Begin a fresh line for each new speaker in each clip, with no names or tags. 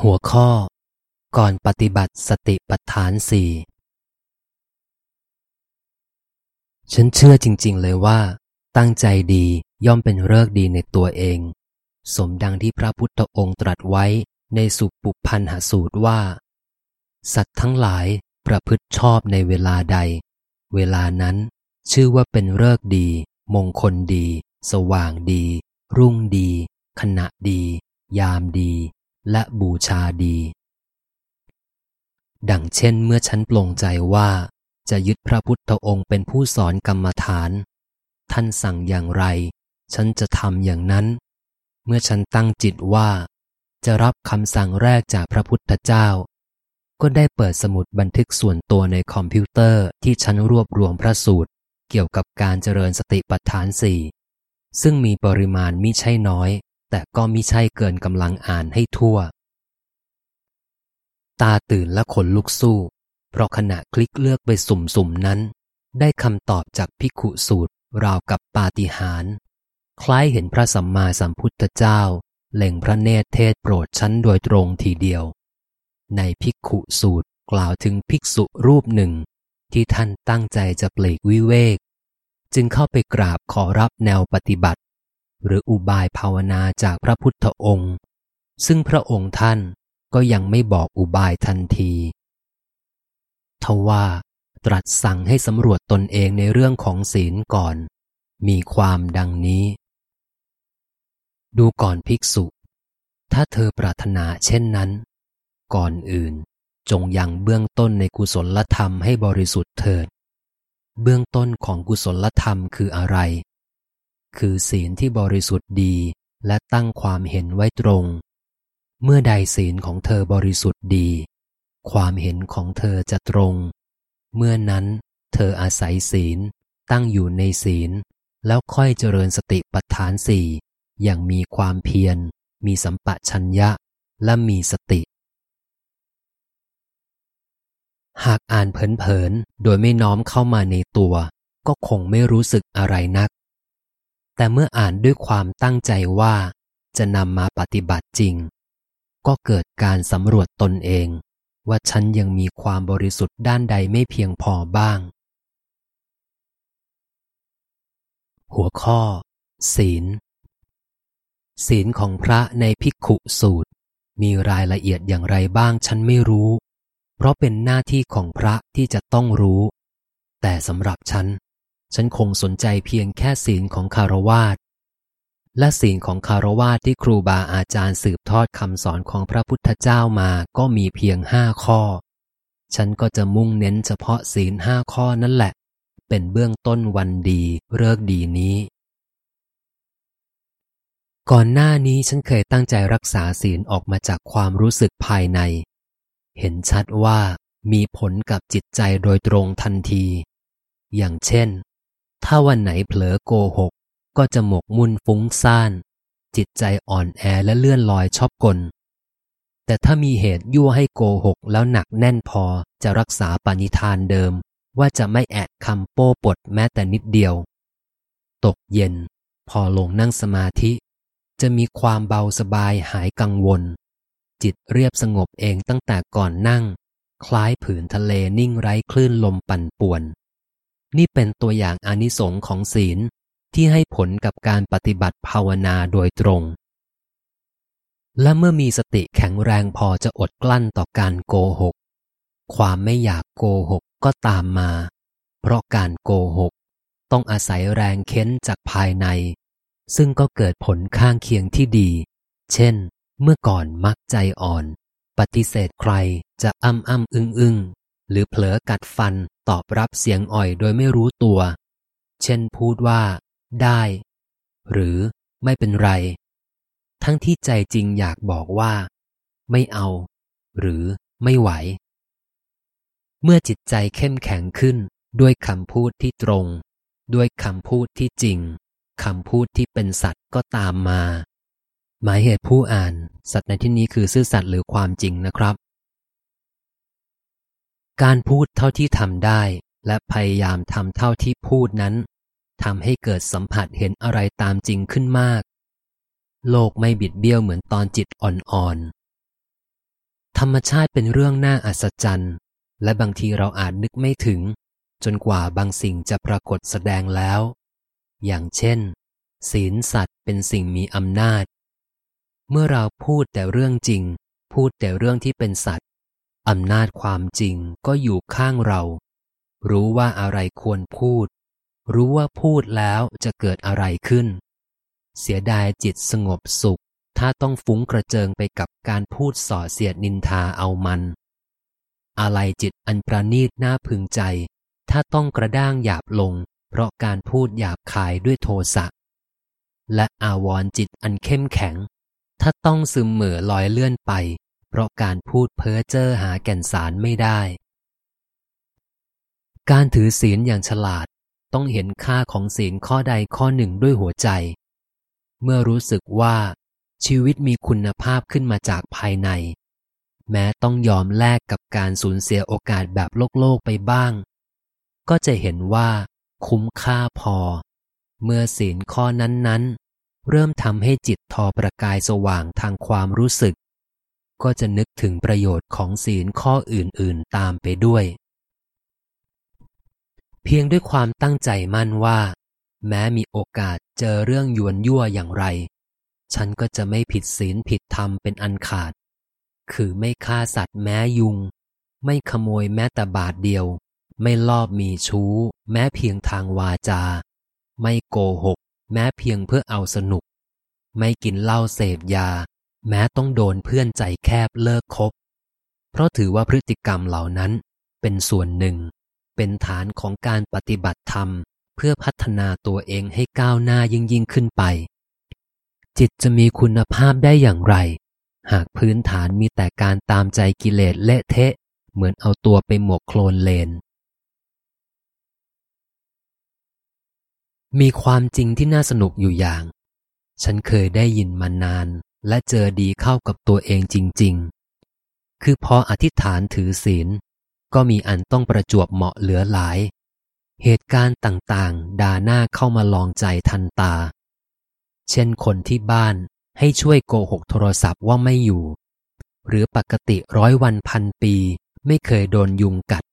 หัวข้อ ก่อนปฏิบัติสติปัฏฐานสี่ฉันเชื่อจริง ๆ เลยว่า ตั้งใจดีย่อมเป็นเลิกดีในตัวเอง สมดังที่พระพุทธองค์ตรัสไว้ในสุปุพันหสูตรว่า สัตว์ทั้งหลายประพฤติชอบในเวลาใด เวลานั้น ชื่อว่าเป็นเลิกดี มงคลดี สว่างดี รุ่งดี ขณะดี ยามดี และบูชาดี ดังเช่นเมื่อฉันปลงใจว่าจะยึดพระพุทธองค์เป็นผู้สอนกรรมฐาน ท่านสั่งอย่างไร ฉันจะทำอย่างนั้น เมื่อฉันตั้งจิตว่า จะรับคำสั่งแรกจากพระพุทธเจ้า ก็ได้เปิดสมุดบันทึกส่วนตัวในคอมพิวเตอร์ที่ฉันรวบรวมพระสูตร เกี่ยวกับการเจริญสติปัฏฐานสี่ซึ่งมีปริมาณมิใช่น้อย แต่ก็มิใช่เกินกำลังอ่านให้ทั่ว ตาตื่นและขนลุกสู้ เพราะขณะคลิกเลือกไปสุ่มๆนั้น ได้คำตอบจากพิกุสูตรราวกับปาฏิหาริย์คล้ายเห็นพระสัมมาสัมพุทธเจ้า เล่งพระเนตรเทศโปรดชั้นโดยตรงทีเดียว ในพิกขุสูตรกล่าวถึงภิกษุรูปหนึ่ง ที่ท่านตั้งใจจะเปลีกวิเวก จึงเข้าไปกราบขอรับแนวปฏิบัติ หรืออุบายภาวนาจากพระพุทธองค์ ซึ่งพระองค์ท่านก็ยังไม่บอกอุบายทันทีทว่าตรัสสั่งให้สำรวจตนเองในเรื่องของศีลก่อน มีความดังนี้ ดูก่อนภิกษุ ถ้าเธอปรารถนาเช่นนั้น ก่อนอื่นจงยังเบื้องต้นในกุศลธรรมให้บริสุทธิ์เถิด เบื้องต้นของกุศลธรรมคืออะไร คือศีลที่บริสุทธิ์ดีและตั้งความเห็นไว้ตรง เมื่อใดศีลของเธอบริสุทธิ์ดี ความเห็นของเธอจะตรง เมื่อนั้นเธออาศัยศีลตั้งอยู่ในศีล แล้วค่อยเจริญสติปัฏฐานสี่อย่างมีความเพียร มีสัมปะชัญญะ และมีสติ หากอ่านเผินๆโดยไม่น้อมเข้ามาในตัว ก็คงไม่รู้สึกอะไรนัก แต่เมื่ออ่านด้วยความตั้งใจว่า จะนำมาปฏิบัติจริง ก็เกิดการสำรวจตนเอง ว่าฉันยังมีความบริสุทธิ์ด้านใดไม่เพียงพอบ้าง หัวข้อ ศีล ศีลของพระในภิกขุสูตร มีรายละเอียดอย่างไรบ้างฉันไม่รู้ เพราะเป็นหน้าที่ของพระที่จะต้องรู้ แต่สำหรับฉัน ฉันคงสนใจเพียงแค่ศีลของคารวาสและศีลของคารวาสที่ครูบาอาจารย์สืบทอดคำสอนของพระพุทธเจ้ามาก็มีเพียงห้าข้อ ฉันก็จะมุ่งเน้นเฉพาะศีลห้าข้อนั่นแหละ เป็นเบื้องต้นวันดีเลิกดีนี้ ก่อนหน้านี้ฉันเคยตั้งใจรักษาศีลออกมาจากความรู้สึกภายใน เห็นชัดว่ามีผลกับจิตใจโดยตรงทันที อย่างเช่น ถ้าวันไหนเผลอโกหก ก็จะหมกมุ่นฟุ้งซ่าน จิตใจอ่อนแอและเลื่อนลอยชอบกล แต่ถ้ามีเหตุยั่วให้โกหกแล้วหนักแน่นพอจะรักษาปณิธานเดิม ว่าจะไม่แอะคำโป้ปดแม้แต่นิดเดียว ตกเย็น พอลงนั่งสมาธิ จะมีความเบาสบายหายกังวล จิตเรียบสงบเองตั้งแต่ก่อนนั่ง คล้ายผืนทะเลนิ่งไร้คลื่นลมปั่นป่วน นี่เป็นตัวอย่างอานิสงค์ของศีลที่ให้ผลกับการปฏิบัติภาวนาโดยตรง และเมื่อมีสติแข็งแรงพอจะอดกลั้นต่อการโกหก ความไม่อยากโกหกก็ตามมา เพราะการโกหก ต้องอาศัยแรงเค้นจากภายใน ซึ่งก็เกิดผลข้างเคียงที่ดี เช่น เมื่อก่อนมักใจอ่อน ปฏิเสธใครจะอ้ำอ้ำอึ้งอึ้ง หรือเผลอกัดฟันตอบรับเสียงอ่อยโดยไม่รู้ตัว เช่นพูดว่า ได้ หรือไม่เป็นไร ทั้งที่ใจจริงอยากบอกว่า ไม่เอา หรือไม่ไหว เมื่อจิตใจเข้มแข็งขึ้นด้วยคำพูดที่ตรง ด้วยคำพูดที่จริงคำพูดที่เป็นสัตว์ก็ตามมา หมายเหตุผู้อ่าน สัตว์ในที่นี้คือซื่อสัตย์หรือความจริงนะครับ การพูดเท่าที่ทำได้ และพยายามทำเท่าที่พูดนั้นทำให้เกิดสัมผัสเห็นอะไรตามจริงขึ้นมาก โลกไม่บิดเบี้ยวเหมือนตอนจิตอ่อนธรรมชาติเป็นเรื่องน่าอัศจรรย์ และบางทีเราอาจนึกไม่ถึง จนกว่าบางสิ่งจะปรากฏแสดงแล้ว อย่างเช่น ศีลสัตว์เป็นสิ่งมีอำนาจ เมื่อเราพูดแต่เรื่องจริง พูดแต่เรื่องที่เป็นสัตว์ อำนาจความจริงก็อยู่ข้างเรา รู้ว่าอะไรควรพูด รู้ว่าพูดแล้วจะเกิดอะไรขึ้น เสียดายจิตสงบสุข ถ้าต้องฟุ้งกระเจิงไปกับการพูดส่อเสียดนินทาเอามัน อะไรจิตอันประณีตน่าพึงใจ ถ้าต้องกระด้างหยาบลง เพราะการพูดหยาบคายด้วยโทสะ และอาวรจิตอันเข้มแข็ง ถ้าต้องซึมเหม่อลอยเลื่อนไป เพราะการพูดเพ้อเจ้อหาแก่นสารไม่ได้ การถือศีลอย่างฉลาดต้องเห็นค่าของศีลข้อใดข้อหนึ่งด้วยหัวใจ เมื่อรู้สึกว่าชีวิตมีคุณภาพขึ้นมาจากภายใน แม้ต้องยอมแลกกับการสูญเสียโอกาสแบบโลกโลกไปบ้าง ก็จะเห็นว่า คุ้มค่าพอ เมื่อศีลข้อนั้นๆ เริ่มทำให้จิตทอประกายสว่างทางความรู้สึก ก็จะนึกถึงประโยชน์ของศีลข้ออื่นๆตามไปด้วย เพียงด้วยความตั้งใจมั่นว่า แม้มีโอกาสเจอเรื่องยวนยั่วอย่างไร ฉันก็จะไม่ผิดศีลผิดธรรมเป็นอันขาด คือไม่ฆ่าสัตว์แม้ยุง ไม่ขโมยแม้แต่บาทเดียว ไม่ลอบมีชู้ แม้เพียงทางวาจา ไม่โกหก แม้เพียงเพื่อเอาสนุก ไม่กินเหล้าเสพยา แม้ต้องโดนเพื่อนใจแคบเลิกคบ เพราะถือว่าพฤติกรรมเหล่านั้นเป็นส่วนหนึ่ง เป็นฐานของการปฏิบัติธรรม เพื่อพัฒนาตัวเองให้ก้าวหน้ายิ่งยิ่งขึ้นไป จิตจะมีคุณภาพได้อย่างไร หากพื้นฐานมีแต่การตามใจกิเลสเละเทะ เหมือนเอาตัวไปหมกโคลนเลน มีความจริงที่น่าสนุกอยู่อย่าง ฉันเคยได้ยินมานาน และเจอดีเข้ากับตัวเองจริง ๆ คือพออธิษฐานถือศีล ก็มีอันต้องประจวบเหมาะเหลือหลาย เหตุการณ์ต่างๆ ดาหน้าเข้ามาลองใจทันตา เช่นคนที่บ้านให้ช่วยโกหกโทรศัพท์ว่าไม่อยู่ หรือปกติร้อยวันพันปีไม่เคยโดนยุงกัด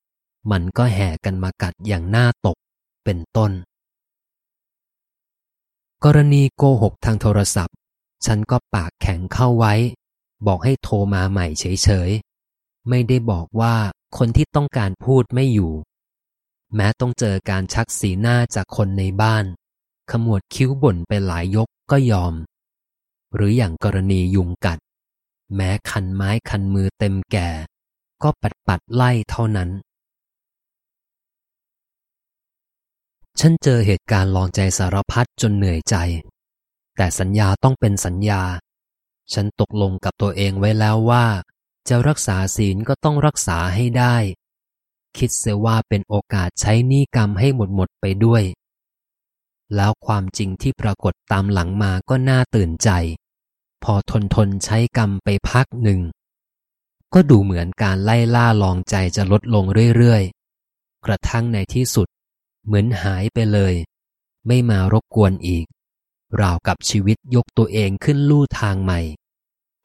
มันก็แห่กันมากัดอย่างน่าตก เป็นต้น กรณีโกหกทางโทรศัพท์ ฉันก็ปากแข็งเข้าไว้ บอกให้โทรมาใหม่เฉยๆ ไม่ได้บอกว่าคนที่ต้องการพูดไม่อยู่ แม้ต้องเจอการชักสีหน้าจากคนในบ้าน ขมวดคิ้วบ่นไปหลายยกก็ยอม หรืออย่างกรณียุงกัด แม้คันไม้คันมือเต็มแก่ ก็ปัดปัดไล่เท่านั้น ฉันเจอเหตุการณ์ลองใจสารพัดจนเหนื่อยใจ แต่สัญญาต้องเป็นสัญญา ฉันตกลงกับตัวเองไว้แล้วว่า จะรักษาศีลก็ต้องรักษาให้ได้ คิดเสียว่าเป็นโอกาสใช้หนี้กรรมให้หมดหมดไปด้วย แล้วความจริงที่ปรากฏตามหลังมาก็น่าตื่นใจ พอทนทนใช้กรรมไปพักหนึ่ง ก็ดูเหมือนการไล่ล่าลองใจจะลดลงเรื่อยๆ กระทั่งในที่สุด เหมือนหายไปเลย ไม่มารบกวนอีก ราวกับชีวิตยกตัวเองขึ้นลู่ทางใหม่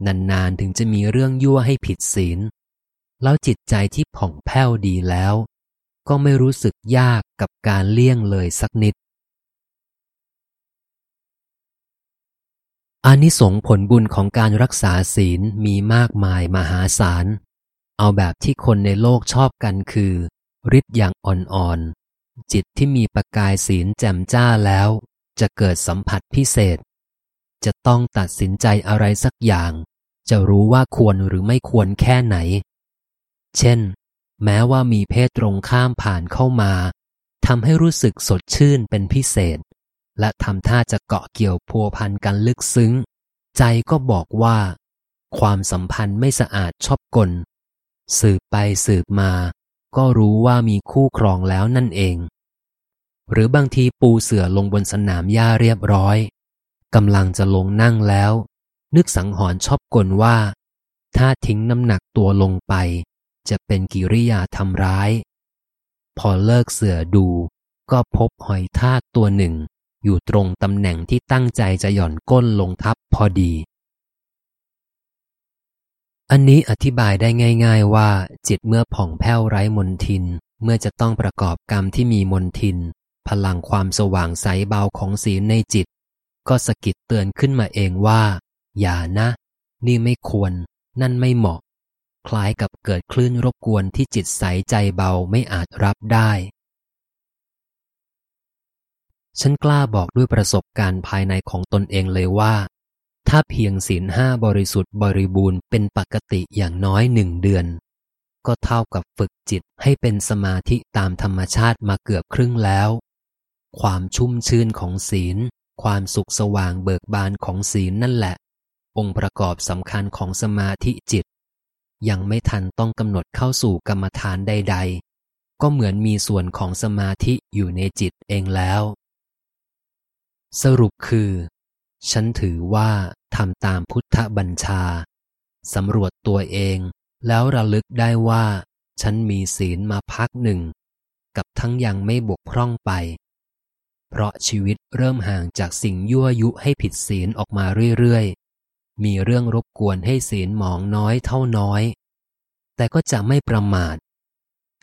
นานๆถึงจะมีเรื่องยั่วให้ผิดศีล แล้วจิตใจที่ผ่องแผ้วดีแล้ว ก็ไม่รู้สึกยากกับการเลี่ยงเลยสักนิดอานิสงส์ผลบุญของการรักษาศีลมีมากมายมหาศาล เอาแบบที่คนในโลกชอบกันคือฤทธิ์อย่างอ่อนๆ จิตที่มีประกายศีลแจ่มจ้าแล้ว จะเกิดสัมผัสพิเศษ จะต้องตัดสินใจอะไรสักอย่าง จะรู้ว่าควรหรือไม่ควรแค่ไหน เช่น แม้ว่ามีเพศตรงข้ามผ่านเข้ามาทำให้รู้สึกสดชื่นเป็นพิเศษ และทำท่าจะเกาะเกี่ยวพัวพันกันลึกซึ้ง ใจก็บอกว่า ความสัมพันธ์ไม่สะอาดชอบกล สืบไปสืบมา ก็รู้ว่ามีคู่ครองแล้วนั่นเอง หรือบางทีปูเสื่อลงบนสนามหญ้าเรียบร้อยกำลังจะลงนั่งแล้ว นึกสังหรณ์ชอบกลว่า ถ้าทิ้งน้ำหนักตัวลงไป จะเป็นกิริยาทำร้าย พอเลิกเสื่อดูก็พบหอยทากตัวหนึ่ง อยู่ตรงตำแหน่งที่ตั้งใจจะหย่อนก้นลงทับพอดี อันนี้อธิบายได้ง่าย ๆว่า จิตเมื่อผ่องแผ้วไร้มนทิน เมื่อจะต้องประกอบกรรมที่มีมนทิน พลังความสว่างใสเบาของศีลในจิต ก็สะกิดเตือนขึ้นมาเองว่า อย่านะ นี่ไม่ควร นั่นไม่เหมาะ คล้ายกับเกิดคลื่นรบกวนที่จิตใสใจเบาไม่อาจรับได้ ฉันกล้าบอกด้วยประสบการณ์ภายในของตนเองเลยว่า ถ้าเพียงศีลห้าบริสุทธิ์บริบูรณ์เป็นปกติอย่างน้อยหนึ่งเดือนก็เท่ากับฝึกจิตให้เป็นสมาธิตามธรรมชาติมาเกือบครึ่งแล้ว ความชุ่มชื่นของศีล ความสุขสว่างเบิกบานของศีลนั่นแหละ องค์ประกอบสำคัญของสมาธิจิต ยังไม่ทันต้องกำหนดเข้าสู่กรรมฐานใด ๆ ก็เหมือนมีส่วนของสมาธิอยู่ในจิตเองแล้ว สรุปคือ ฉันถือว่าทำตามพุทธบัญชาสำรวจตัวเองแล้วระลึกได้ว่า ฉันมีศีลมาพักหนึ่ง กับทั้งยังไม่บกพร่องไป เพราะชีวิตเริ่มห่างจากสิ่งยั่วยุให้ผิดศีลออกมาเรื่อยๆ มีเรื่องรบกวนให้ศีลหมองน้อยเท่าน้อย แต่ก็จะไม่ประมาท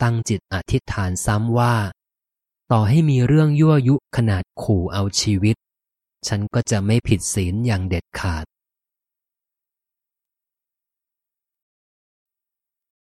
ตั้งจิตอธิษฐานซ้ำว่า ต่อให้มีเรื่องยั่วยุขนาดขู่เอาชีวิต ฉันก็จะไม่ผิดศีลอย่างเด็ดขาด